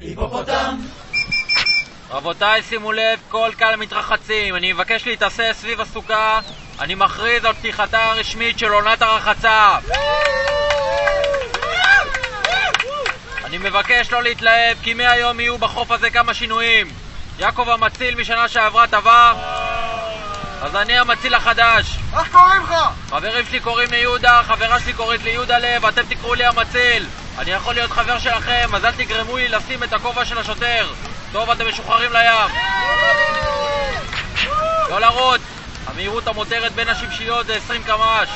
היפופוטם! רבותיי, שימו לב, כל קהל מתרחצים. אני מבקש להתאסף סביב הסוכה. אני מכריז על פתיחתה הרשמית של עונת הרחצה. אני מבקש לא להתלהב, כי מהיום יהיו בחוף הזה כמה שינויים. יעקב המציל משנה שעברה טבע, אז אני המציל החדש. איך קוראים לך? חברים שלי קוראים לי יהודה, חברה שלי קוראת לי יהודה לב, אתם תקראו לי המציל. אני יכול להיות חבר שלכם, אז אל תגרמו לי לשים את הכובע של השוטר. טוב, אתם משוחררים לים. לא לרוץ, המהירות המותרת בין השמשיות זה 20 קמ"ש.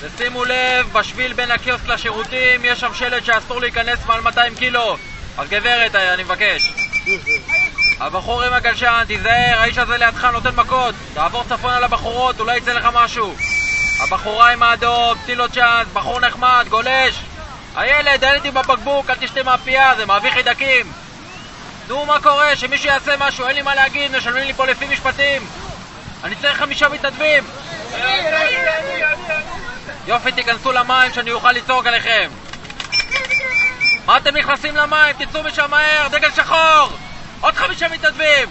ושימו לב, בשביל בין הקיוסק לשירותים יש שם שלט שאסור להיכנס מעל 200 קילו. אז גברת, אני מבקש. הבחור עם הגלשן, תיזהר, האיש הזה לידך נותן מכות. תעבור צפונה לבחורות, אולי יצא לך משהו. הבחורה עם האדום, תני לו צ'אנס, בחור נחמד, גולש. הילד, הילד עם הבקבוק, אל תשתה מהפייה, זה מעביר חידקים. נו, מה קורה? שמישהו יעשה משהו, אין לי מה להגיד, משלמים לי פה לפי משפטים. אני צריך חמישה מתנדבים. יופי, תיכנסו למים שאני אוכל לצעוק עליכם. מה אתם נכנסים למים? תצאו משם מהר, דגל שחור! עוד חמישה מתנדבים!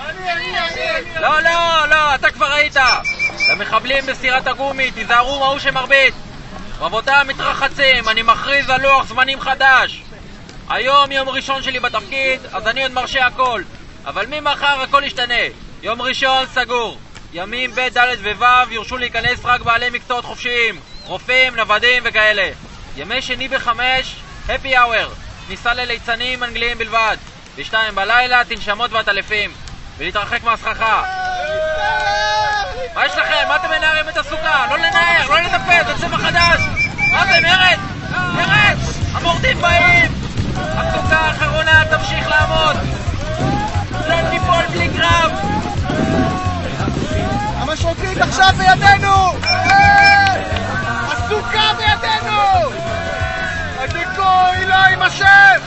לא, לא, לא, אתה כבר ראית! למחבלים בסירת הגומי, תיזהרו מההוא שמרביץ! רבותיי המתרחצים, אני מכריז על לוח זמנים חדש! היום יום ראשון שלי בתפקיד, אז אני עוד מרשה הכל. אבל ממחר הכל ישתנה. יום ראשון סגור. ימים ב', ד' וו' יורשו להיכנס רק בעלי מקצועות חופשיים. רופאים, נוודים וכאלה. ימי שני בחמש, happy hour. כניסה לליצנים אנגליים בלבד. בשתיים בלילה, תנשמות ועטלפים. ולהתרחק מהסככה. מה יש לכם? מה אתם מנערים את הסוכה? לא לנער, לא לטפל, זה זה, מרד? מרד! המורדים באים! הסוכה האחרונה תמשיך לעמוד! לא תיפול בלי קרב! המשרוקית עכשיו בידינו! הסוכה בידינו! הילה עם השם!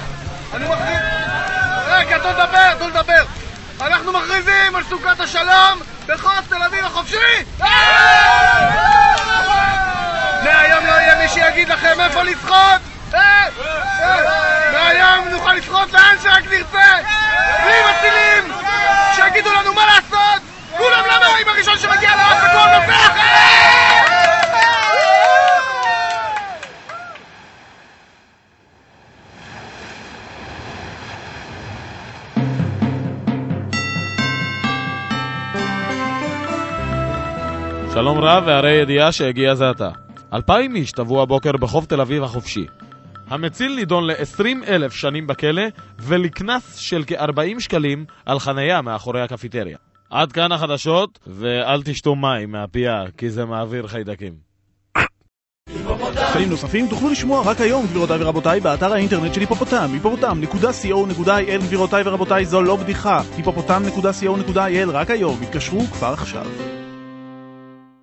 אני מכריז... רגע, תנו לדבר, תנו לדבר! אנחנו מכריזים על סוכת השלום בחוף תל אביב החופשי! מהיום לא יהיה שיגיד לכם איפה לשחות! מהיום נוכל לשחות לאן שרק נרצה! בלי מצילים! שיגידו לנו מה לעשות! כולם למים הראשון שמגיע לאף הכול נופח! שלום רב והרי ידיעה שהגיע זה עתה. אלפיים איש טבעו הבוקר בחוף תל אביב החופשי. המציל נידון ל-20 אלף שנים בכלא ולקנס של כ-40 שקלים על חניה מאחורי הקפיטריה. עד כאן החדשות, ואל תשתו מים מהפייה, כי זה מעביר חיידקים. תכנים נוספים תוכלו לשמוע רק היום, גבירותיי ורבותיי, באתר האינטרנט של היפופוטם, היפופוטם.co.il, גבירותיי ורבותיי, זו לא בדיחה, היפופוטם.co.il, רק היום, התקשרו כבר עכשיו.